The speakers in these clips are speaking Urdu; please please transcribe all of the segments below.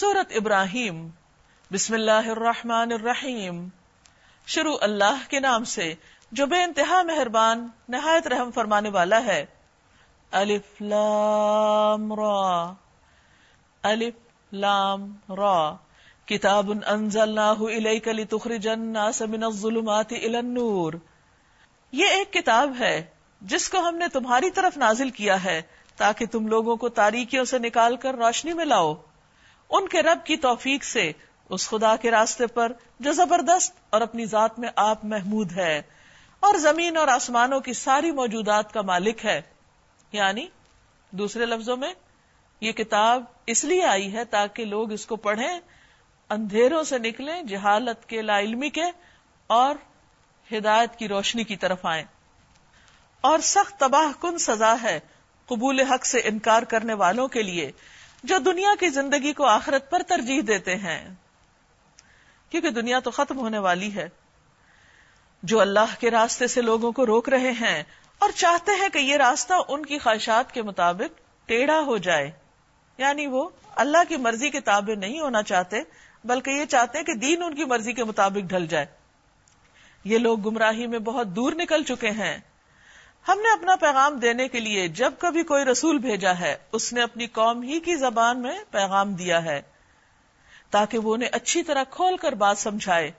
سورت ابراہیم، بسم اللہ الرحمن الرحیم۔ شروع اللہ کے نام سے، جو بے انتہا مہربان، نہایت رحم فرمانے والا ہے۔ الف لام را۔ الف لام را۔ کتاب انزلناہ الیک لتخرج الناس من الظلمات الى النور۔ یہ ایک کتاب ہے، جس کو ہم نے تمہاری طرف نازل کیا ہے، تاکہ تم لوگوں کو تاریکیوں سے نکال کر روشنی میں لاؤ۔ ان کے رب کی توفیق سے اس خدا کے راستے پر جو زبردست اور اپنی ذات میں آپ محمود ہے اور زمین اور آسمانوں کی ساری موجودات کا مالک ہے۔ یعنی دوسرے لفظوں میں یہ کتاب اس لیے آئی ہے تاکہ لوگ اس کو پڑھیں، اندھیروں سے نکلیں، جہالت کے لا علمی کے اور ہدایت کی روشنی کی طرف آئیں۔ اور سخت تباہ کن سزا ہے قبول حق سے انکار کرنے والوں کے لیے۔ جو دنیا کی زندگی کو آخرت پر ترجیح دیتے ہیں۔ کیونکہ دنیا تو ختم ہونے والی ہے۔ جو اللہ کے راستے سے لوگوں کو روک رہے ہیں اور چاہتے ہیں کہ یہ راستہ ان کی خواہشات کے مطابق ٹیڑھا ہو جائے۔ یعنی وہ اللہ کی مرضی کے تابع نہیں ہونا چاہتے، بلکہ یہ چاہتے ہیں کہ دین ان کی مرضی کے مطابق ڈھل جائے۔ یہ لوگ گمراہی میں بہت دور نکل چکے ہیں۔ ہم نے اپنا پیغام دینے کے لیے جب کبھی کوئی رسول بھیجا ہے، اس نے اپنی قوم ہی کی زبان میں پیغام دیا ہے تاکہ وہ انہیں اچھی طرح کھول کر بات سمجھائے۔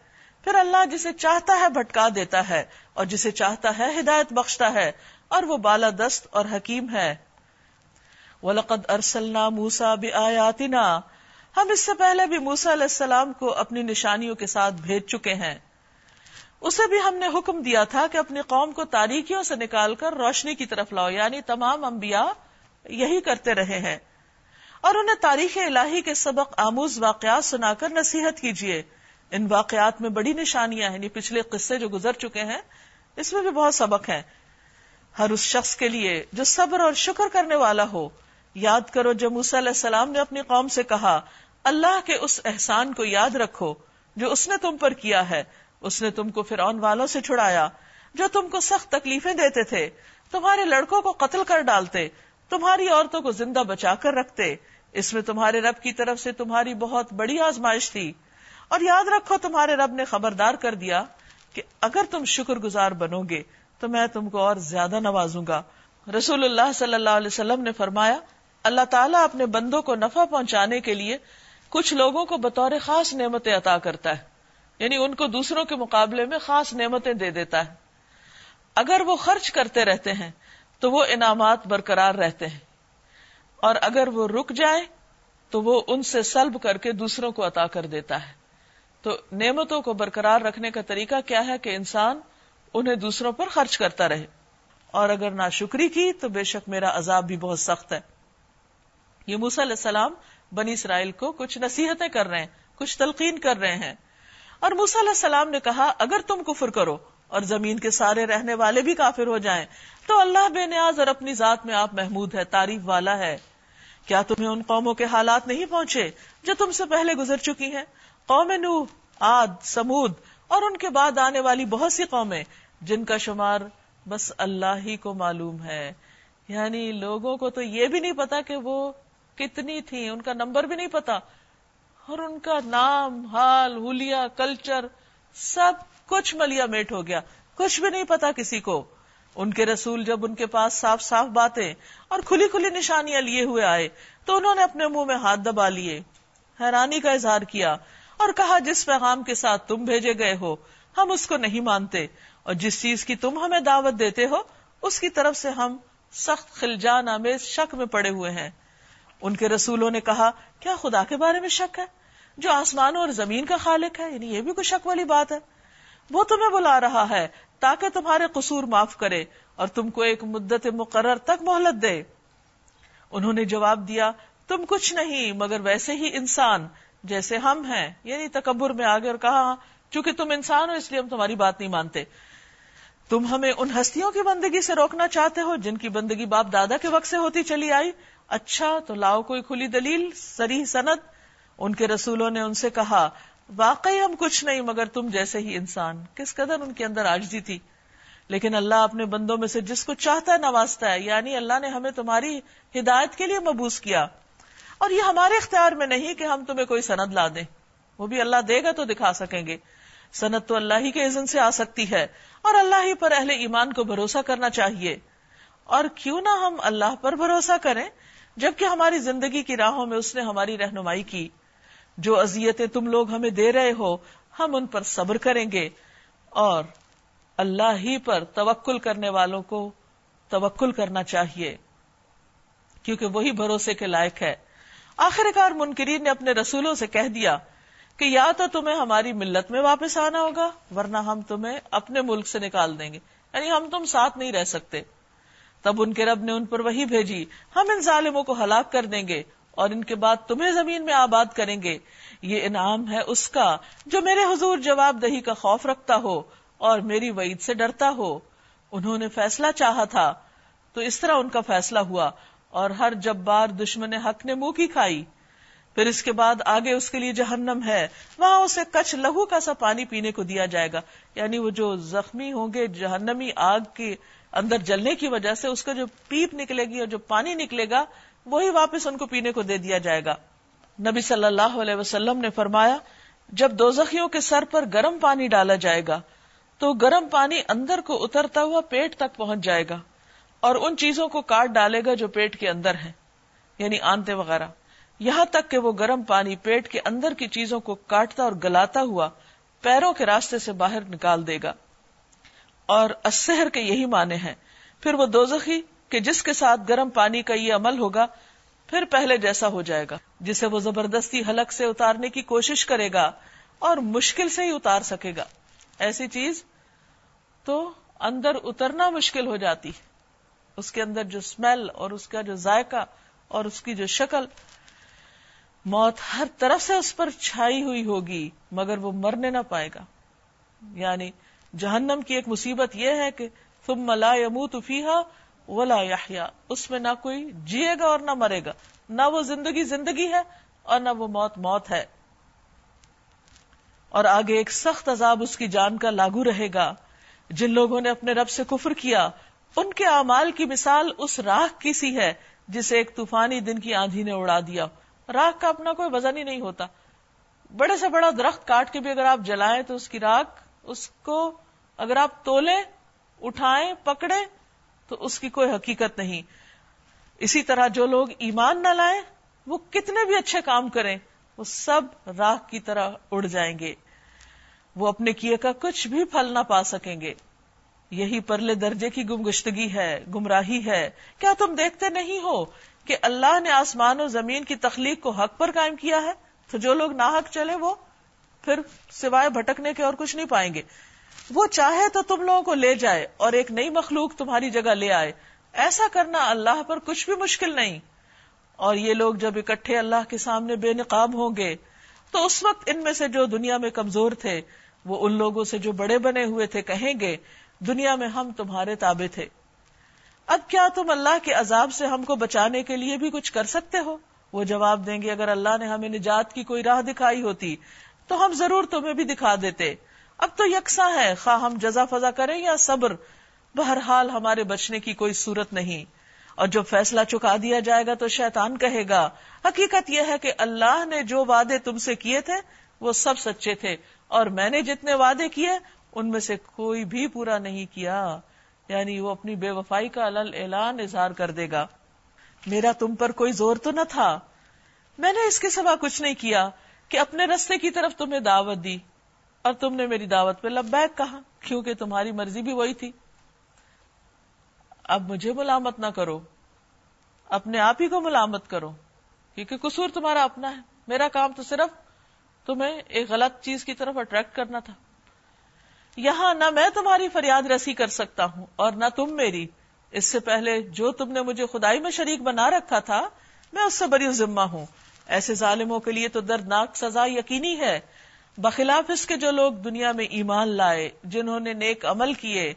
پھر اللہ جسے چاہتا ہے بھٹکا دیتا ہے اور جسے چاہتا ہے ہدایت بخشتا ہے اور وہ بالا دست اور حکیم ہے۔ وَلَقَدْ أَرْسَلْنَا مُوسَى بِآيَاتِنَا۔ ہم اس سے پہلے بھی موسا علیہ السلام کو اپنی نشانیوں کے ساتھ بھیج چکے ہیں۔ اسے بھی ہم نے حکم دیا تھا کہ اپنی قوم کو تاریخیوں سے نکال کر روشنی کی طرف لاؤ یعنی تمام انبیاء یہی کرتے رہے ہیں۔ اور انہیں تاریخ الہی کے سبق آموز واقعات سنا کر نصیحت کیجیے ان واقعات میں بڑی نشانیاں ہیں یعنی پچھلے قصے جو گزر چکے ہیں، اس میں بھی بہت سبق ہیں۔ ہر اس شخص کے لیے جو صبر اور شکر کرنے والا ہو، یاد کرو جب موسیٰ علیہ السلام نے اپنی قوم سے کہا، اللہ کے اس احسان کو یاد رکھو جو اس نے تم پر کیا ہے۔ اس نے تم کو فرعون والوں سے چھڑایا، جو تم کو سخت تکلیفیں دیتے تھے، تمہارے لڑکوں کو قتل کر ڈالتے، تمہاری عورتوں کو زندہ بچا کر رکھتے۔ اس میں تمہارے رب کی طرف سے تمہاری بہت بڑی آزمائش تھی۔ اور یاد رکھو، تمہارے رب نے خبردار کر دیا کہ اگر تم شکر گزار بنو گے، تو میں تم کو اور زیادہ نوازوں گا۔ رسول اللہ صلی اللہ علیہ وسلم نے فرمایا، اللہ تعالیٰ اپنے بندوں کو نفع پہنچانے کے لیے کچھ لوگوں کو بطور خاص نعمتیں عطا کرتا ہے۔ یعنی ان کو دوسروں کے مقابلے میں خاص نعمتیں دے دیتا ہے۔ اگر وہ خرچ کرتے رہتے ہیں، تو وہ انعامات برقرار رہتے ہیں۔ اور اگر وہ رک جائے، تو وہ ان سے سلب کر کے دوسروں کو عطا کر دیتا ہے۔ تو نعمتوں کو برقرار رکھنے کا طریقہ کیا ہے کہ انسان انہیں دوسروں پر خرچ کرتا رہے۔ اور اگر نہ شکری کی، تو بے شک میرا عذاب بھی بہت سخت ہے۔ یہ موسی علیہ السلام بنی اسرائیل کو کچھ نصیحتیں کر رہے ہیں، کچھ تلقین کر رہے ہیں۔ اور موسیٰ علیہ السلام نے کہا، اگر تم کفر کرو اور زمین کے سارے رہنے والے بھی کافر ہو جائیں، تو اللہ بے نیاز اور اپنی ذات میں آپ محمود ہے، تعریف والا ہے۔ کیا تمہیں ان قوموں کے حالات نہیں پہنچے جو تم سے پہلے گزر چکی ہیں؟ قوم نو آد سمود اور ان کے بعد آنے والی بہت سی قومیں، جن کا شمار بس اللہ ہی کو معلوم ہے۔ یعنی لوگوں کو تو یہ بھی نہیں پتا کہ وہ کتنی تھی ان کا نمبر بھی نہیں پتا۔ اور ان کا نام، حال ہولیا کلچر سب کچھ ملیا میٹ ہو گیا۔ کچھ بھی نہیں پتا کسی کو۔ ان کے رسول جب ان کے پاس صاف صاف باتیں اور کھلی کھلی نشانیاں لیے ہوئے آئے تو انہوں نے اپنے منہ میں ہاتھ دبا لیے۔ حیرانی کا اظہار کیا اور کہا، جس پیغام کے ساتھ تم بھیجے گئے ہو، ہم اس کو نہیں مانتے۔ اور جس چیز کی تم ہمیں دعوت دیتے ہو، اس کی طرف سے ہم سخت خلجان آمیز شک میں پڑے ہوئے ہیں۔ ان کے رسولوں نے کہا، کیا خدا کے بارے میں شک ہے؟ جو آسمانوں اور زمین کا خالق ہے یعنی یہ بھی کوئی شک والی بات ہے۔ وہ تمہیں بلا رہا ہے، تاکہ تمہارے قصور معاف کرے اور تم کو ایک مدت مقرر تک مہلت دے۔ انہوں نے جواب دیا، تم کچھ نہیں، مگر ویسے ہی انسان، جیسے ہم ہیں۔ یعنی تکبر میں آگے اور کہا، چونکہ تم انسان ہو، اس لیے ہم تمہاری بات نہیں مانتے۔ تم ہمیں ان ہستیوں کی بندگی سے روکنا چاہتے ہو، جن کی بندگی باپ دادا کے وقت سے ہوتی چلی آئی۔ اچھا تو لاؤ کوئی کھلی دلیل، سری سنت ان کے رسولوں نے ان سے کہا، واقعی ہم کچھ نہیں، مگر تم جیسے ہی انسان۔ کس قدر ان کے اندر آجزی تھی۔ لیکن اللہ اپنے بندوں میں سے جس کو چاہتا ہے نوازتا ہے یعنی اللہ نے ہمیں تمہاری ہدایت کے لیے مبوس کیا۔ اور یہ ہمارے اختیار میں نہیں کہ ہم تمہیں کوئی سند لا دیں۔ وہ بھی اللہ دے گا تو دکھا سکیں گے۔ سند تو اللہ ہی کے عزن سے آ سکتی ہے، اور اللہ ہی پر اہل ایمان کو بھروسہ کرنا چاہیے۔ اور کیوں نہ ہم اللہ پر بھروسہ کریں جبکہ ہماری زندگی کی راہوں میں اس نے ہماری رہنمائی کی۔ جو اذیتیں تم لوگ ہمیں دے رہے ہو، ہم ان پر صبر کریں گے۔ اور اللہ ہی پر توکل کرنے والوں کو توکل کرنا چاہیے، کیونکہ وہی بھروسے کے لائق ہے۔ آخر کار منکرین نے اپنے رسولوں سے کہہ دیا کہ یا تو تمہیں ہماری ملت میں واپس آنا ہوگا، ورنہ ہم تمہیں اپنے ملک سے نکال دیں گے۔ یعنی ہم تم ساتھ نہیں رہ سکتے۔ تب ان کے رب نے ان پر وہی بھیجی، ہم ان ظالموں کو ہلاک کر دیں گے اور ان کے بعد تمہیں زمین میں آباد کریں گے۔ یہ انعام ہے اس کا جو میرے حضور جواب دہی کا خوف رکھتا ہو اور میری وعید سے ڈرتا ہو۔ انہوں نے فیصلہ چاہا تھا۔ تو اس طرح ان کا فیصلہ ہوا اور ہر جب بار دشمن حق نے منہ کی کھائی۔ پھر اس کے بعد آگے اس کے لیے جہنم ہے۔ وہاں اسے کچھ لہو کا سا پانی پینے کو دیا جائے گا۔ یعنی وہ جو زخمی ہوں گے، جہنمی آگ کے اندر جلنے کی وجہ سے اس کا جو پیپ نکلے گی اور جو پانی نکلے گا، وہی واپس ان کو پینے کو دے دیا جائے گا۔ نبی صلی اللہ علیہ وسلم نے فرمایا، جب دو زخیوں کے سر پر گرم پانی ڈالا جائے گا، تو گرم پانی اندر کو اترتا ہوا پیٹ تک پہنچ جائے گا اور ان چیزوں کو کاٹ ڈالے گا جو پیٹ کے اندر ہیں یعنی آنتے وغیرہ۔ یہاں تک کہ وہ گرم پانی پیٹ کے اندر کی چیزوں کو کاٹتا اور گلاتا ہوا پیروں کے راستے سے باہر نکال دے گا۔ اور اسہر کے یہی معنی ہیں۔ پھر وہ دوزخی کہ جس کے ساتھ گرم پانی کا یہ عمل ہوگا، پھر پہلے جیسا ہو جائے گا، جسے وہ زبردستی حلق سے اتارنے کی کوشش کرے گا اور مشکل سے ہی اتار سکے گا۔ ایسی چیز تو اندر اترنا مشکل ہو جاتی اس کے اندر جو اسمیل اور اس کا جو ذائقہ اور اس کی جو شکل، موت ہر طرف سے اس پر چھائی ہوئی ہوگی، مگر وہ مرنے نہ پائے گا۔ یعنی جہنم کی ایک مصیبت یہ ہے کہ تم ملا یموت فیحا ولا یا اس میں نہ کوئی جیے گا اور نہ مرے گا۔ نہ وہ زندگی زندگی ہے اور نہ وہ موت موت ہے۔ اور آگے ایک سخت عذاب اس کی جان کا لاگو رہے گا۔ جن لوگوں نے اپنے رب سے کفر کیا، ان کے اعمال کی مثال اس راہ کی سی ہے، جسے ایک طوفانی دن کی آندھی نے اڑا دیا۔ راک کا اپنا کوئی وزن ہی نہیں ہوتا۔ بڑے سے بڑا درخت کاٹ کے بھی اگر آپ جلائیں تو اس کی راک اس کو اگر آپ تولے اٹھائیں پکڑے تو اس کی کوئی حقیقت نہیں۔ اسی طرح جو لوگ ایمان نہ لائیں، وہ کتنے بھی اچھے کام کریں، وہ سب راہ کی طرح اڑ جائیں گے۔ وہ اپنے کیے کا کچھ بھی پھل نہ پا سکیں گے۔ یہی پرلے درجے کی گمگشتگی ہے، گمراہی ہے۔ کیا تم دیکھتے نہیں ہو کہ اللہ نے آسمان و زمین کی تخلیق کو حق پر قائم کیا ہے؟ تو جو لوگ ناحق چلے وہ پھر سوائے بھٹکنے کے اور کچھ نہیں پائیں گے۔ وہ چاہے تو تم لوگوں کو لے جائے اور ایک نئی مخلوق تمہاری جگہ لے آئے۔ ایسا کرنا اللہ پر کچھ بھی مشکل نہیں۔ اور یہ لوگ جب اکٹھے اللہ کے سامنے بے نقاب ہوں گے، تو اس وقت ان میں سے جو دنیا میں کمزور تھے، وہ ان لوگوں سے جو بڑے بنے ہوئے تھے کہیں گے، دنیا میں ہم تمہارے تابے تھے۔ اب کیا تم اللہ کے عذاب سے ہم کو بچانے کے لیے بھی کچھ کر سکتے ہو؟ وہ جواب دیں گے، اگر اللہ نے ہمیں نجات کی کوئی راہ دکھائی ہوتی، تو ہم ضرور تمہیں بھی دکھا دیتے۔ اب تو یکساں ہے، خواہ ہم جزا فضا کریں یا صبر، بہرحال ہمارے بچنے کی کوئی صورت نہیں۔ اور جب فیصلہ چکا دیا جائے گا تو شیطان کہے گا، حقیقت یہ ہے کہ اللہ نے جو وعدے تم سے کیے تھے، وہ سب سچے تھے۔ اور میں نے جتنے وعدے کیے، ان میں سے کوئی بھی پورا نہیں کیا۔ یعنی وہ اپنی بے وفائی کا اعلان اظہار کر دے گا۔ میرا تم پر کوئی زور تو نہ تھا۔ میں نے اس کے سوا کچھ نہیں کیا کہ اپنے رستے کی طرف تمہیں دعوت دی۔ اور تم نے میری دعوت پہ لبیک کہا، کیونکہ تمہاری مرضی بھی وہی تھی۔ اب مجھے ملامت نہ کرو۔ اپنے آپ ہی کو ملامت کرو، کیونکہ قصور تمہارا اپنا ہے۔ میرا کام تو صرف تمہیں ایک غلط چیز کی طرف اٹریکٹ کرنا تھا۔ یہاں نہ میں تمہاری فریاد رسی کر سکتا ہوں، اور نہ تم میری۔ اس سے پہلے جو تم نے مجھے خدائی میں شریک بنا رکھا تھا، میں اس سے بری ذمہ ہوں۔ ایسے ظالموں کے لیے تو دردناک سزا یقینی ہے۔ بخلاف اس کے جو لوگ دنیا میں ایمان لائے، جنہوں نے نیک عمل کیے،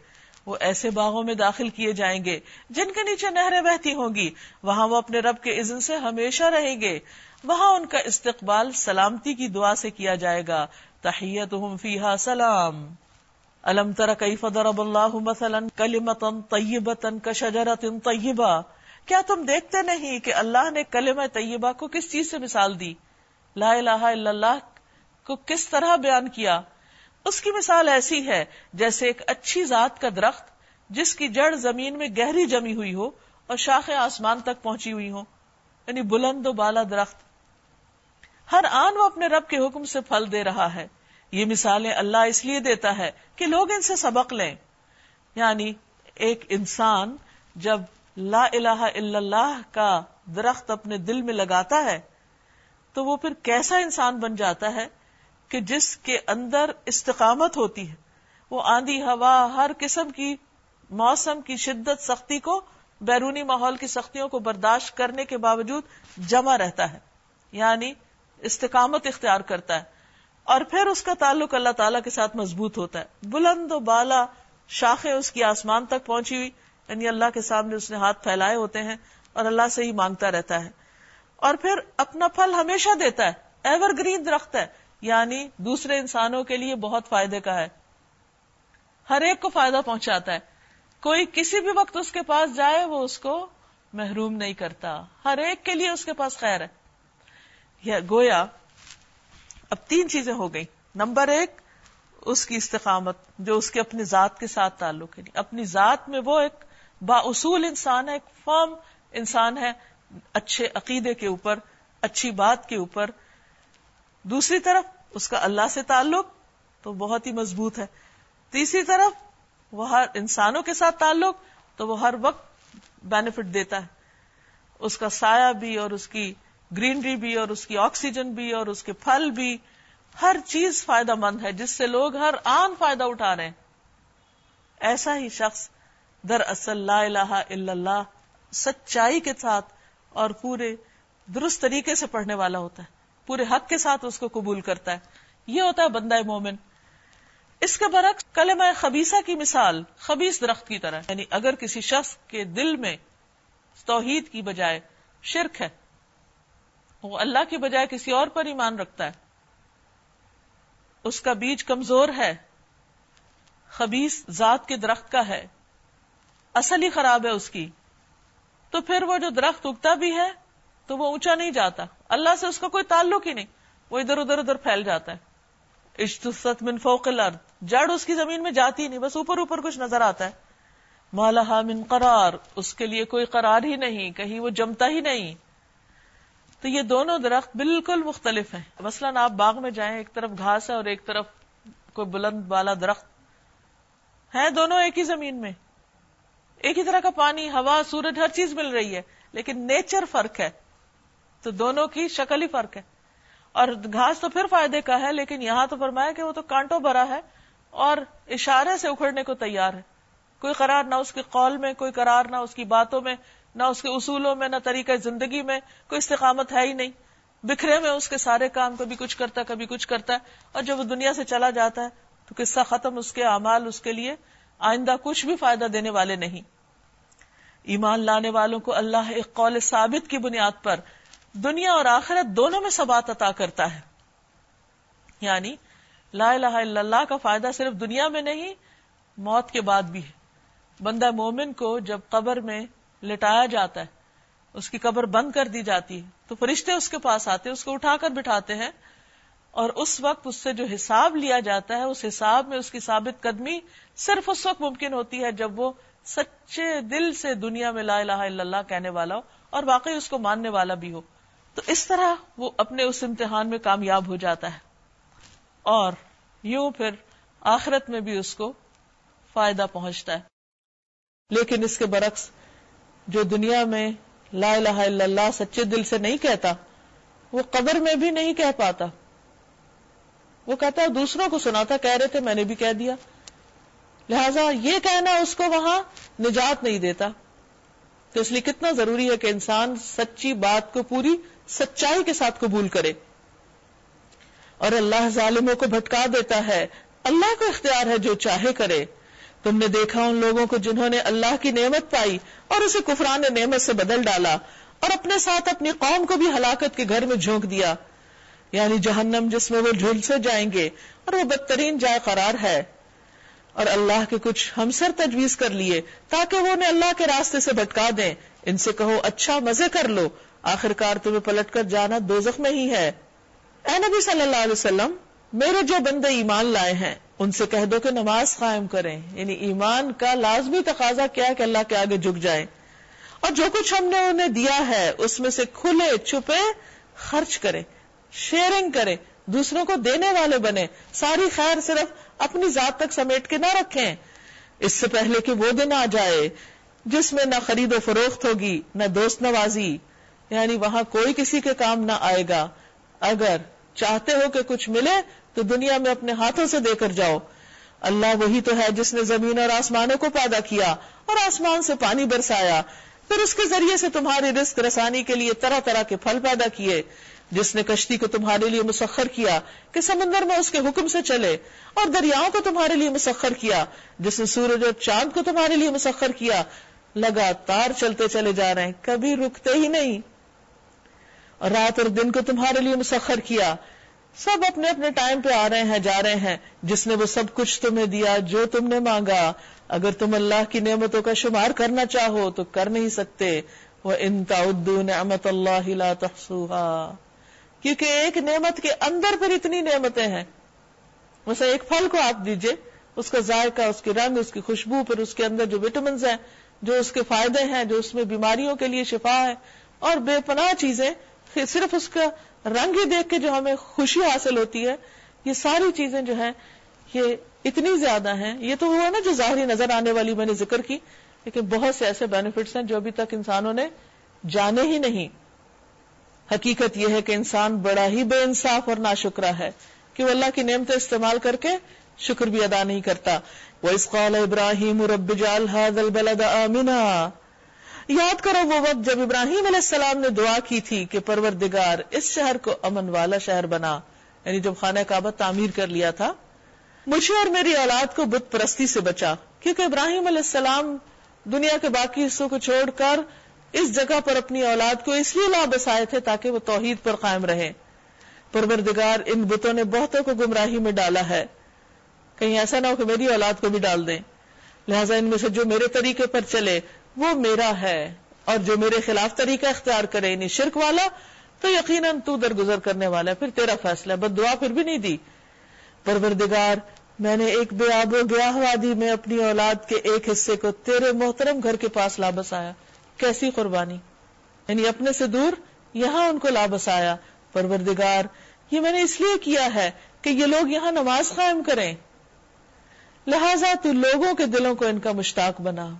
وہ ایسے باغوں میں داخل کیے جائیں گے، جن کے نیچے نہریں بہتی ہوں گی، وہاں وہ اپنے رب کے عزن سے ہمیشہ رہیں گے، وہاں ان کا استقبال سلامتی کی دعا سے کیا جائے گا تحیت فیحا سلام۔ الم تر کئی فدر اب اللہ مثلاً کلیمتن طیبتن کا طیبہ۔ کیا تم دیکھتے نہیں کہ اللہ نے کلمہ طیبہ کو کس چیز سے مثال دی؟ لا الہ الا اللہ کو کس طرح بیان کیا؟ اس کی مثال ایسی ہے، جیسے ایک اچھی ذات کا درخت، جس کی جڑ زمین میں گہری جمی ہوئی ہو اور شاخ آسمان تک پہنچی ہوئی ہو یعنی بلند و بالا درخت۔ ہر آن وہ اپنے رب کے حکم سے پھل دے رہا ہے۔ یہ مثالیں اللہ اس لیے دیتا ہے کہ لوگ ان سے سبق لیں۔ یعنی ایک انسان جب لا الہ الا اللہ کا درخت اپنے دل میں لگاتا ہے، تو وہ پھر کیسا انسان بن جاتا ہے؟ کہ جس کے اندر استقامت ہوتی ہے، وہ آندھی ہوا ہر قسم کی موسم کی شدت سختی کو، بیرونی ماحول کی سختیوں کو برداشت کرنے کے باوجود جمع رہتا ہے یعنی استقامت اختیار کرتا ہے۔ اور پھر اس کا تعلق اللہ تعالی کے ساتھ مضبوط ہوتا ہے۔ بلند و بالا شاخیں اس کی آسمان تک پہنچی ہوئی یعنی اللہ کے سامنے اس نے ہاتھ پھیلائے ہوتے ہیں اور اللہ سے ہی مانگتا رہتا ہے۔ اور پھر اپنا پھل ہمیشہ دیتا ہے ایور گرین درخت ہے۔ یعنی دوسرے انسانوں کے لیے بہت فائدے کا ہے۔ ہر ایک کو فائدہ پہنچاتا ہے۔ کوئی کسی بھی وقت اس کے پاس جائے وہ اس کو محروم نہیں کرتا۔ ہر ایک کے لیے اس کے پاس خیر ہے۔ یا گویا اب تین چیزیں ہو گئی نمبر ایک، اس کی استقامت، جو اس کے اپنی ذات کے ساتھ تعلق ہے۔ اپنی ذات میں وہ ایک با اصول انسان ہے، ایک فرم انسان ہے، اچھے عقیدے کے اوپر، اچھی بات کے اوپر۔ دوسری طرف اس کا اللہ سے تعلق تو بہت ہی مضبوط ہے۔ تیسری طرف وہ ہر انسانوں کے ساتھ تعلق تو وہ ہر وقت بینیفٹ دیتا ہے۔ اس کا سایہ بھی اور اس کی گرینری بھی اور اس کی آکسیجن بھی اور اس کے پھل بھی ہر چیز فائدہ مند ہے، جس سے لوگ ہر آن فائدہ اٹھا رہے ہیں۔ ایسا ہی شخص در اصل لا الہ الا اللہ، سچائی کے ساتھ اور پورے درست طریقے سے پڑھنے والا ہوتا ہے۔ پورے حق کے ساتھ اس کو قبول کرتا ہے۔ یہ ہوتا ہے بندہ مومن۔ اس کے برعکس کلمہ خبیصہ کی مثال خبیص درخت کی طرح یعنی اگر کسی شخص کے دل میں توحید کی بجائے شرک ہے، وہ اللہ کی بجائے کسی اور پر ایمان رکھتا ہے۔ اس کا بیج کمزور ہے خبیص ذات کے درخت کا ہے، اصل ہی خراب ہے اس کی۔ تو پھر وہ جو درخت اگتا بھی ہے، تو وہ اونچا نہیں جاتا۔ اللہ سے اس کا کوئی تعلق ہی نہیں۔ وہ ادھر ادھر ادھر پھیل جاتا ہے۔ اشتست من فوق الارض۔ جڑ اس کی زمین میں جاتی ہی نہیں، بس اوپر اوپر کچھ نظر آتا ہے۔ مالہ من قرار۔ اس کے لیے کوئی قرار ہی نہیں، کہیں وہ جمتا ہی نہیں۔ تو یہ دونوں درخت بالکل مختلف ہیں۔ مثلاً آپ باغ میں جائیں، ایک طرف گھاس ہے اور ایک طرف کوئی بلند بالا درخت۔ ہے دونوں ایک ہی زمین میں۔ ایک ہی طرح کا پانی، ہوا، سورج، ہر چیز مل رہی ہے۔ لیکن نیچر فرق ہے۔ تو دونوں کی شکل ہی فرق ہے۔ اور گھاس تو پھر فائدے کا ہے، لیکن یہاں تو فرمایا کہ وہ تو کانٹوں بھرا ہے اور اشارے سے اکھڑنے کو تیار ہے۔ کوئی قرار نہ اس کے قول میں، کوئی قرار نہ اس کی باتوں میں، نہ اس کے اصولوں میں، نہ طریقہ زندگی میں کوئی استقامت ہے ہی نہیں۔ بکھرے میں اس کے سارے کام، کبھی کچھ کرتا، کبھی کچھ کرتا ہے۔ اور جب وہ دنیا سے چلا جاتا ہے، تو قصہ ختم اس کے اعمال، اس کے لیے آئندہ کچھ بھی فائدہ دینے والے نہیں۔ ایمان لانے والوں کو اللہ ایک قول ثابت کی بنیاد پر دنیا اور آخرت دونوں میں سبات عطا کرتا ہے۔ یعنی لا الہ الا اللہ کا فائدہ صرف دنیا میں نہیں، موت کے بعد بھی ہے۔ بندہ مومن کو جب قبر میں لٹایا جاتا ہے، اس کی قبر بند کر دی جاتی ہے، تو فرشتے اس کے پاس آتے اس کو اٹھا کر بٹھاتے ہیں اور اس وقت اس سے جو حساب لیا جاتا ہے، اس حساب میں اس کی ثابت قدمی صرف اس وقت ممکن ہوتی ہے جب وہ سچے دل سے دنیا میں لا الہ الا اللہ کہنے والا ہو اور واقعی اس کو ماننے والا بھی ہو۔ تو اس طرح وہ اپنے اس امتحان میں کامیاب ہو جاتا ہے اور یوں پھر آخرت میں بھی اس کو فائدہ پہنچتا ہے۔ لیکن اس کے برعکس جو دنیا میں لا الہ الا اللہ سچے دل سے نہیں کہتا، وہ قبر میں بھی نہیں کہہ پاتا۔ وہ کہتا ہے، دوسروں کو سناتا کہہ رہے تھے، میں نے بھی کہہ دیا۔ لہذا یہ کہنا اس کو وہاں نجات نہیں دیتا۔ تو اس لیے کتنا ضروری ہے کہ انسان سچی بات کو پوری سچائی کے ساتھ قبول کرے۔ اور اللہ ظالموں کو بھٹکا دیتا ہے۔ اللہ کو اختیار ہے جو چاہے کرے۔ تم نے دیکھا ان لوگوں کو جنہوں نے اللہ کی نعمت پائی اور اسے کفران نعمت سے بدل ڈالا اور اپنے ساتھ اپنی قوم کو بھی ہلاکت کے گھر میں جھونک دیا۔ یعنی جہنم جس میں وہ جھول سے جائیں گے اور وہ بدترین جائے قرار ہے۔ اور اللہ کے کچھ ہمسر تجویز کر لیے تاکہ وہ انہیں اللہ کے راستے سے بھٹکا دیں۔ ان سے کہو اچھا مزے کر لو۔ آخر کار تمہیں پلٹ کر جانا دو میں ہی ہے۔ اے نبی صلی اللہ علیہ وسلم، میرے جو بندے ایمان لائے ہیں، ان سے کہہ دو کہ نماز قائم کریں۔ یعنی ایمان کا لازمی تقاضا کیا ہے کہ اللہ کے آگے جھک جائے۔ اور جو کچھ ہم نے انہیں دیا ہے، اس میں سے کھلے، چھپے، خرچ کرے شیئرنگ کرے دوسروں کو دینے والے بنے ساری خیر صرف اپنی ذات تک سمیٹ کے نہ رکھیں۔ اس سے پہلے کہ وہ دن آ جائے، جس میں نہ خرید و فروخت ہوگی، نہ دوست نوازی یعنی وہاں کوئی کسی کے کام نہ آئے گا۔ اگر چاہتے ہو کہ کچھ ملے تو دنیا میں اپنے ہاتھوں سے دے کر جاؤ۔ اللہ وہی تو ہے جس نے زمین اور آسمانوں کو پیدا کیا اور آسمان سے پانی برسایا۔ پھر اس کے ذریعے سے تمہاری رزق رسانی کے لیے طرح طرح کے پھل پیدا کیے۔ جس نے کشتی کو تمہارے لیے مسخر کیا کہ سمندر میں اس کے حکم سے چلے اور دریاؤں کو تمہارے لیے مسخر کیا۔ جس نے سورج اور چاند کو تمہارے لیے مسخر کیا۔ لگاتار چلتے چلے جا رہے ہیں، کبھی رکتے ہی نہیں۔ اور رات اور دن کو تمہارے لیے مسخر کیا۔ سب اپنے اپنے ٹائم پہ آ رہے ہیں، جا رہے ہیں۔ جس نے وہ سب کچھ تمہیں دیا، جو تم نے مانگا۔ اگر تم اللہ کی نعمتوں کا شمار کرنا چاہو تو کر نہیں سکتے۔ وہ ان نعمت اللہ لا کیونکہ ایک نعمت کے اندر پھر اتنی نعمتیں ہیں۔ ویسے ایک پھل کو آپ دیجیے۔ اس کا ذائقہ، اس کی رنگ، اس کی خوشبو، پھر اس کے اندر جو وٹامنز ہیں، جو اس کے فائدے ہیں، جو اس میں بیماریوں کے لیے شفا ہے، اور بے پناہ چیزیں صرف اس کا رنگ ہی دیکھ کے جو ہمیں خوشی حاصل ہوتی ہے، یہ ساری چیزیں جو ہیں، یہ اتنی زیادہ ہیں۔ یہ تو ہوا نا جو ظاہری نظر آنے والی میں نے ذکر کی، لیکن بہت سے ایسے بینیفٹس ہیں جو ابھی تک انسانوں نے جانے ہی نہیں۔ حقیقت یہ ہے کہ انسان بڑا ہی بے انصاف اور ناشکرا ہے کہ وہ اللہ کی نعمتیں استعمال کر کے شکر بھی ادا نہیں کرتا۔ وہ اس قال ابراہیم رب جال البلد آمنا۔ یاد کرو وہ وقت جب ابراہیم علیہ السلام نے دعا کی تھی کہ پروردگار اس شہر کو امن والا شہر بنا یعنی جب خانہ کعبہ تعمیر کر لیا تھا، مجھے اور میری اولاد کو بت پرستی سے بچا، کیونکہ ابراہیم علیہ السلام دنیا کے باقی حصوں کو چھوڑ کر اس جگہ پر اپنی اولاد کو اس لیے لا بسائے تھے تاکہ وہ توحید پر قائم رہے۔ پروردگار ان بتوں نے بہتوں کو گمراہی میں ڈالا ہے۔ کہیں ایسا نہ ہو کہ میری اولاد کو بھی ڈال دیں۔ لہٰذا ان میں سے جو میرے طریقے پر چلے وہ میرا ہے اور جو میرے خلاف طریقہ اختیار کرے یعنی شرک والا، تو یقیناً تو درگزر کرنے والا ہے، پھر تیرا فیصلہ ہے۔ بد دعا پھر بھی نہیں دی۔ پروردگار، میں نے ایک بے آب و گیا وادی میں اپنی اولاد کے ایک حصے کو تیرے محترم گھر کے پاس لا بسایا کیسی قربانی۔ یعنی اپنے سے دور یہاں ان کو لا بسایا پروردگار، یہ میں نے اس لیے کیا ہے کہ یہ لوگ یہاں نماز قائم کریں۔ لہذا تو لوگوں کے دلوں کو ان کا مشتاق بنا۔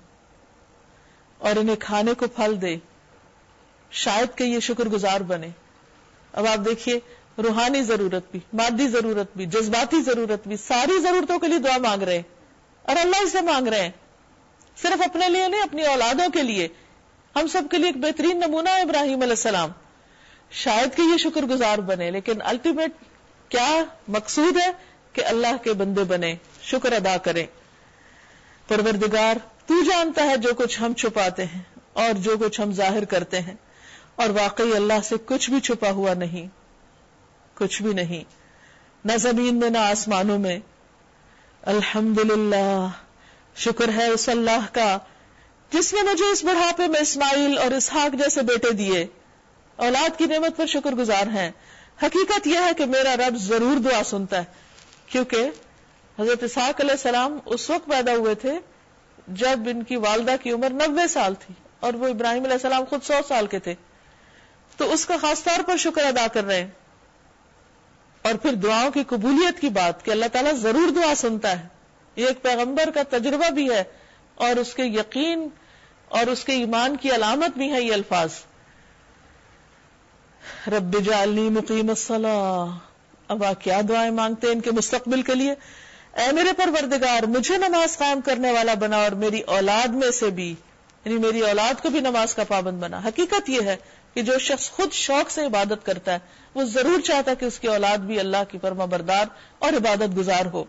اور انہیں کھانے کو پھل دے۔ شاید کہ یہ شکر گزار بنے۔ اب آپ دیکھیے، روحانی ضرورت بھی، مادی ضرورت بھی، جذباتی ضرورت بھی، ساری ضرورتوں کے لیے دعا مانگ رہے ہیں۔ اور اللہ سے مانگ رہے ہیں۔ صرف اپنے لیے نہیں، اپنی اولادوں کے لیے۔ ہم سب کے لیے ایک بہترین نمونہ ہے ابراہیم علیہ السلام۔ شاید کہ یہ شکر گزار بنے، لیکن الٹیمیٹ کیا مقصود ہے؟ کہ اللہ کے بندے بنے، شکر ادا کریں۔ پروردگار تو جانتا ہے جو کچھ ہم چھپاتے ہیں اور جو کچھ ہم ظاہر کرتے ہیں اور واقعی اللہ سے کچھ بھی چھپا ہوا نہیں، کچھ بھی نہیں، نہ زمین میں، نہ آسمانوں میں۔ الحمد شکر ہے اس اللہ کا جس نے مجھے اس بڑھاپے میں اسماعیل اور اسحاق جیسے بیٹے دیے۔ اولاد کی نعمت پر شکر گزار ہیں۔ حقیقت یہ ہے کہ میرا رب ضرور دعا سنتا ہے، کیونکہ حضرت اسحاق علیہ السلام اس وقت پیدا ہوئے تھے جب ان کی والدہ کی عمر نبے سال تھی اور وہ ابراہیم علیہ السلام خود سو سال کے تھے، تو اس کا خاص طور پر شکر ادا کر رہے ہیں۔ اور پھر دعاؤں کی قبولیت کی بات کہ اللہ تعالیٰ ضرور دعا سنتا ہے۔ یہ ایک پیغمبر کا تجربہ بھی ہے اور اس کے یقین اور اس کے ایمان کی علامت بھی ہے یہ الفاظ۔ رب جعلنی مقیم الصلاح اب آپ کیا دعائیں مانگتے ہیں ان کے مستقبل کے لیے؟ اے میرے پروردگار، مجھے نماز قائم کرنے والا بنا اور میری اولاد میں سے بھی یعنی میری اولاد کو بھی نماز کا پابند بنا۔ حقیقت یہ ہے کہ جو شخص خود شوق سے عبادت کرتا ہے، وہ ضرور چاہتا ہے کہ اس کی اولاد بھی اللہ کی فرما بردار اور عبادت گزار ہو۔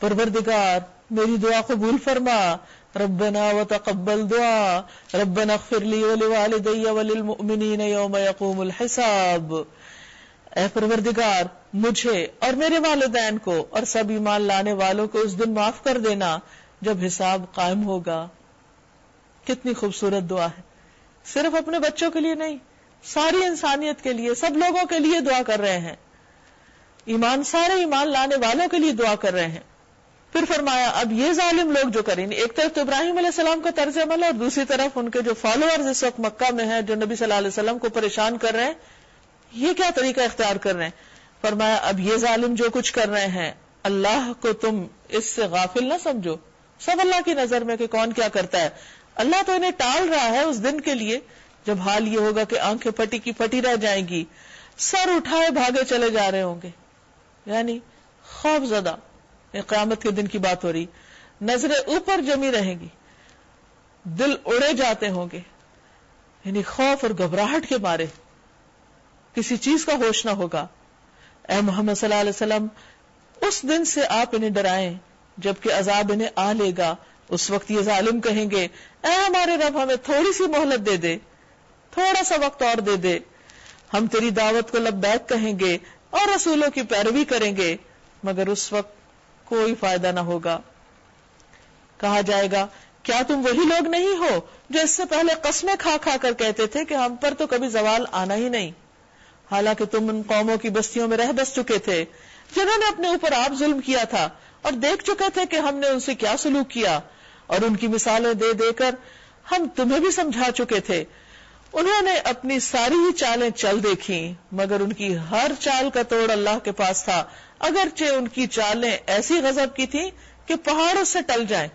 پروردگار، میری دعا قبول فرما۔ ربنا وتقبل دعا۔ ربنا اغفر لي ولوالدي وللمؤمنين يوم يقوم الحساب۔ اے پروردگار، مجھے اور میرے والدین کو اور سب ایمان لانے والوں کو اس دن معاف کر دینا جب حساب قائم ہوگا۔ کتنی خوبصورت دعا ہے۔ صرف اپنے بچوں کے لیے نہیں، ساری انسانیت کے لیے، سب لوگوں کے لیے دعا کر رہے ہیں۔ ایمان، سارے ایمان لانے والوں کے لیے دعا کر رہے ہیں۔ پھر فرمایا، اب یہ ظالم لوگ جو کریں، ایک طرف تو ابراہیم علیہ السلام کا طرز عمل ہے اور دوسری طرف ان کے جو فالوور اس وقت مکہ میں ہیں، جو نبی صلی اللہ علیہ وسلم کو پریشان کر رہے ہیں یہ کیا طریقہ اختیار کر رہے ہیں؟ فرمایا، اب یہ ظالم جو کچھ کر رہے ہیں، اللہ کو تم اس سے غافل نہ سمجھو۔ سب اللہ کی نظر میں کہ کون کیا کرتا ہے۔ اللہ تو انہیں ٹال رہا ہے اس دن کے لیے، جب حال یہ ہوگا کہ آنکھیں پٹی کی پٹی رہ جائیں گی، سر اٹھائے بھاگے چلے جا رہے ہوں گے۔ یعنی خوف زدہ۔ قیامت کے دن کی بات ہو رہی۔ نظریں اوپر جمی رہیں گی۔ دل اڑے جاتے ہوں گے۔ یعنی خوف اور گھبراہٹ کے مارے۔ کسی چیز کا ہوش نہ ہوگا۔ اے محمد صلی اللہ علیہ وسلم، اس دن سے آپ انہیں ڈرائیں، جبکہ عذاب انہیں آ لے گا۔ اس وقت یہ ظالم کہیں گے، اے ہمارے رب، ہمیں تھوڑی سی مہلت دے دے، تھوڑا سا وقت اور دے دے۔ ہم تیری دعوت کو لبیک کہیں گے اور رسولوں کی پیروی کریں گے، مگر اس وقت کوئی فائدہ نہ ہوگا۔ کہا جائے گا، کیا تم وہی لوگ نہیں ہو جو اس سے پہلے قسمیں کھا کھا کر کہتے تھے کہ ہم پر تو کبھی زوال آنا ہی نہیں؟ حالانکہ تم ان قوموں کی بستیوں میں رہ بس چکے تھے، جنہوں نے اپنے اوپر آپ ظلم کیا تھا اور دیکھ چکے تھے کہ ہم نے ان سے کیا سلوک کیا۔ اور ان کی مثالیں دے دے کر ہم تمہیں بھی سمجھا چکے تھے۔ انہوں نے اپنی ساری ہی چالیں چل دیکھی مگر ان کی ہر چال کا توڑ اللہ کے پاس تھا۔ اگرچہ ان کی چالیں ایسی غضب کی تھی کہ پہاڑوں سے ٹل جائیں۔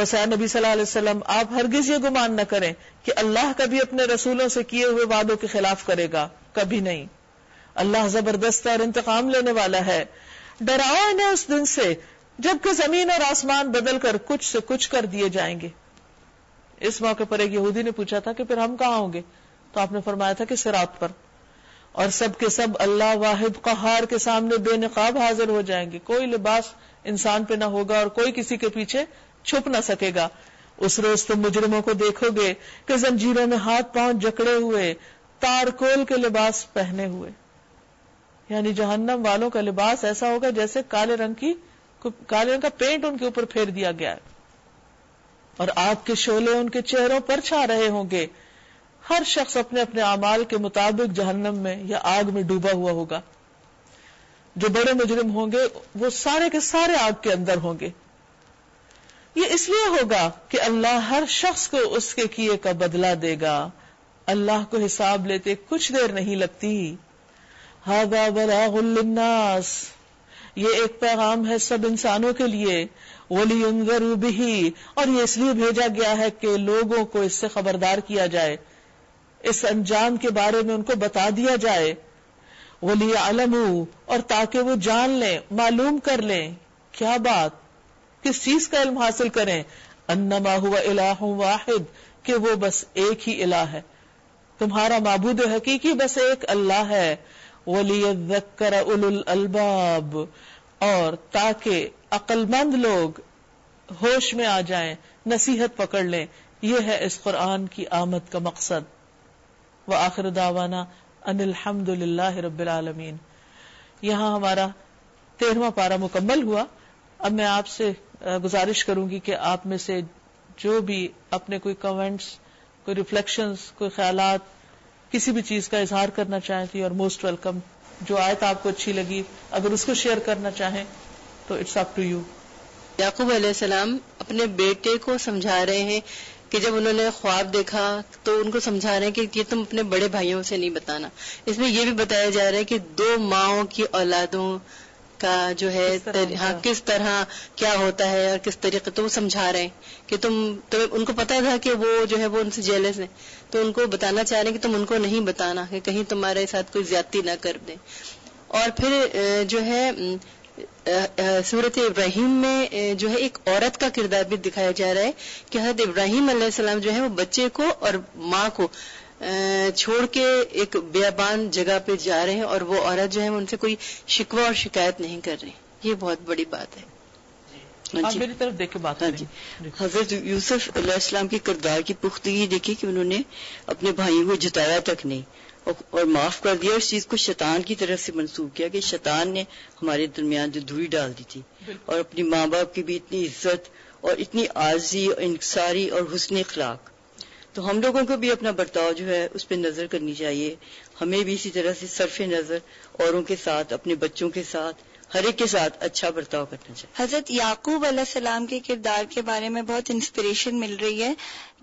بس اے نبی صلی اللہ علیہ وسلم، آپ ہرگز یہ گمان نہ کریں کہ اللہ کبھی اپنے رسولوں سے کیے ہوئے وعدوں کے خلاف کرے گا۔ کبھی نہیں۔ اللہ زبردست اور انتقام لینے والا ہے۔ ڈراؤ انہیں اس دن سے جبکہ زمین اور آسمان بدل کر کچھ سے کچھ کر دیے جائیں گے۔ اس موقع پر ایک یہودی نے پوچھا تھا کہ پھر ہم کہاں ہوں گے؟ تو آپ نے فرمایا تھا کہ سرات پر۔ اور سب کے سب اللہ واحد قہار کے سامنے بے نقاب حاضر ہو جائیں گے۔ کوئی لباس انسان پہ نہ ہوگا اور کوئی کسی کے پیچھے چھپ نہ سکے گا۔ اس روز تم مجرموں کو دیکھو گے کہ زنجیروں میں ہاتھ پاؤں جکڑے ہوئے، تار کول کے لباس پہنے ہوئے۔ یعنی جہنم والوں کا لباس ایسا ہوگا جیسے کالے رنگ کی، کالے رنگ کا پینٹ ان کے اوپر پھیر دیا گیا ہے۔ اور آگ کے شولے ان کے چہروں پر چھا رہے ہوں گے۔ ہر شخص اپنے اپنے اعمال کے مطابق جہنم میں یا آگ میں ڈوبا ہوا ہوگا۔ جو بڑے مجرم ہوں گے، وہ سارے کے سارے آگ کے اندر ہوں گے۔ یہ اس لیے ہوگا کہ اللہ ہر شخص کو اس کے کیے کا بدلہ دے گا۔ اللہ کو حساب لیتے کچھ دیر نہیں لگتی۔ بلاغ للناس۔ یہ ایک پیغام ہے سب انسانوں کے لیے۔ ولی بھی اور یہ اس لیے بھیجا گیا ہے کہ لوگوں کو اس سے خبردار کیا جائے۔ اس انجام کے بارے میں ان کو بتا دیا جائے۔ ولی علم اور تاکہ وہ جان لیں، معلوم کر لیں۔ کیا بات؟ کس چیز کا علم حاصل کریں؟ انما ہوا الہ واحد، کہ وہ بس ایک ہی الہ ہے۔ تمہارا معبود حقیقی بس ایک اللہ ہے۔ ولی ذکر الباب اور تاکہ عقل مند لوگ ہوش میں آ جائیں، نصیحت پکڑ لیں۔ یہ ہے اس قرآن کی آمد کا مقصد۔ وہ آخر ان الحمد للہ رب العالمین۔ یہاں ہمارا تیرواں پارا مکمل ہوا۔ اب میں آپ سے گزارش کروں گی کہ آپ میں سے جو بھی اپنے کوئی کمنٹس کوئی ریفلیکشن کوئی خیالات، کسی بھی چیز کا اظہار کرنا چاہتی اور موسٹ ویلکم جو آیت آپ کو اچھی لگی، اگر اس کو شیئر کرنا چاہیں تو it's up to you Yaqub علیہ السلام اپنے بیٹے کو سمجھا رہے ہیں کہ جب انہوں نے خواب دیکھا تو ان کو سمجھا رہے ہیں کہ یہ تم اپنے بڑے بھائیوں سے نہیں بتانا۔ اس میں یہ بھی بتایا جا رہا ہے کہ دو ماؤں کی اولادوں کا جو ہے ہاں کس طرح کیا ہوتا ہے اور کس طریقے تو وہ سمجھا رہے ہیں؟ کہ تم تو ان کو پتا تھا کہ وہ جو ہے وہ ان سے جیلس ہیں۔ تو ان کو بتانا چاہ رہے ہیں کہ تم ان کو نہیں بتانا کہ کہیں تمہارے ساتھ کوئی زیادتی نہ کر دیں۔ اور پھر جو ہے صورت ابراہیم میں جو ہے ایک عورت کا کردار بھی دکھایا جا رہا ہے کہ حضرت ابراہیم علیہ السلام جو ہے وہ بچے کو اور ماں کو چھوڑ کے ایک بیابان جگہ پہ جا رہے ہیں اور وہ عورت جو ہے ان سے کوئی شکوہ اور شکایت نہیں کر رہی۔ یہ بہت بڑی بات ہے۔ ہاں جی۔ میری طرف دیکھ کے بات ہاں جی۔ حضرت یوسف علیہ السلام کے کردار کی پختگی دیکھی کہ انہوں نے اپنے بھائیوں کو جتایا تک نہیں اور معاف کر دیا اس چیز کو شیطان کی طرف سے منسوخ کیا کہ شیطان نے ہمارے درمیان جو دھوئی ڈال دی تھی۔ اور اپنی ماں باپ کی بھی اتنی عزت اور اتنی عارضی اور انکساری اور حسن اخلاق۔ تو ہم لوگوں کو بھی اپنا برتاؤ جو ہے اس پہ نظر کرنی چاہیے۔ ہمیں بھی اسی طرح سے صرف نظر، اوروں کے ساتھ، اپنے بچوں کے ساتھ، ہر ایک کے ساتھ اچھا برتاؤ کرنا چاہیے۔ حضرت یعقوب علیہ السلام کے کردار کے بارے میں بہت انسپریشن مل رہی ہے۔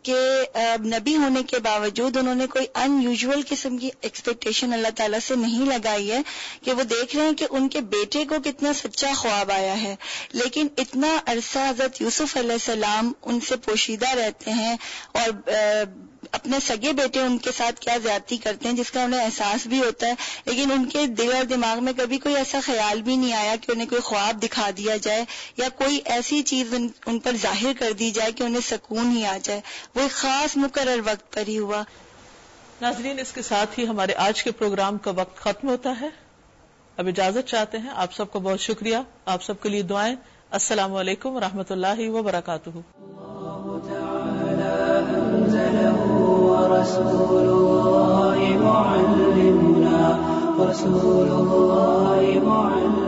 کہ نبی ہونے کے باوجود انہوں نے کوئی ان یوزول قسم کی ایکسپیکٹیشن اللہ تعالیٰ سے نہیں لگائی ہے کہ وہ دیکھ رہے ہیں کہ ان کے بیٹے کو کتنا سچا خواب آیا ہے۔ لیکن اتنا عرصہ حضرت یوسف علیہ السلام ان سے پوشیدہ رہتے ہیں اور اپنے سگے بیٹے ان کے ساتھ کیا زیادتی کرتے ہیں جس کا انہیں احساس بھی ہوتا ہے لیکن ان کے دل اور دماغ میں کبھی کوئی ایسا خیال بھی نہیں آیا کہ انہیں کوئی خواب دکھا دیا جائے یا کوئی ایسی چیز ان پر ظاہر کر دی جائے کہ انہیں سکون ہی آ جائے۔ وہ ایک خاص مقرر وقت پر ہی ہوا۔ ناظرین اس کے ساتھ ہی ہمارے آج کے پروگرام کا وقت ختم ہوتا ہے۔ اب اجازت چاہتے ہیں آپ سب کو بہت شکریہ۔ آپ سب کے لیے دعائیں۔ السلام علیکم و رحمۃ اللہ وبرکاتہ أنزله ورسول الله معلمنا ورسول الله معلمنا